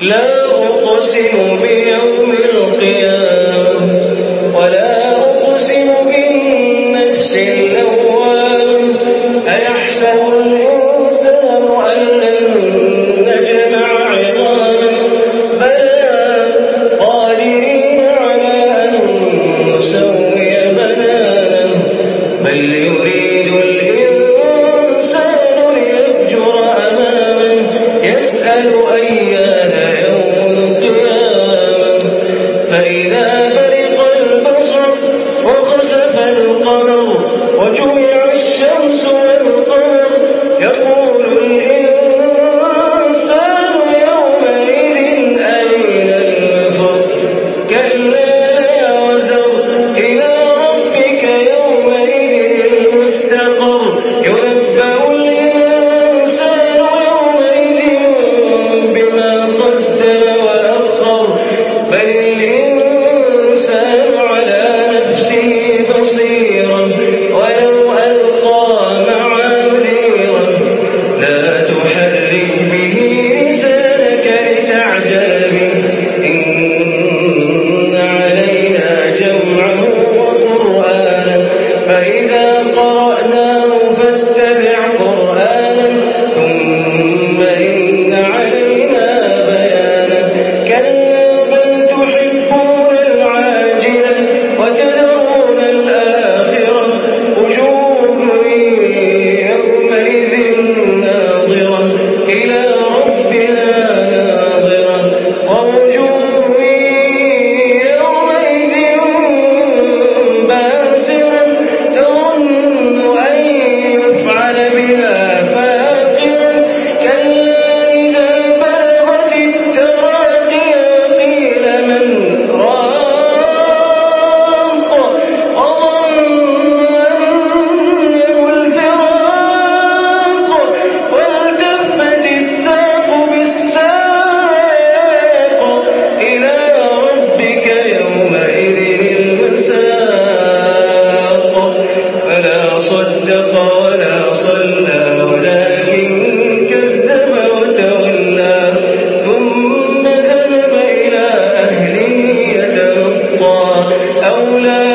لا أقسم بيوم القيامة ولا فأولئك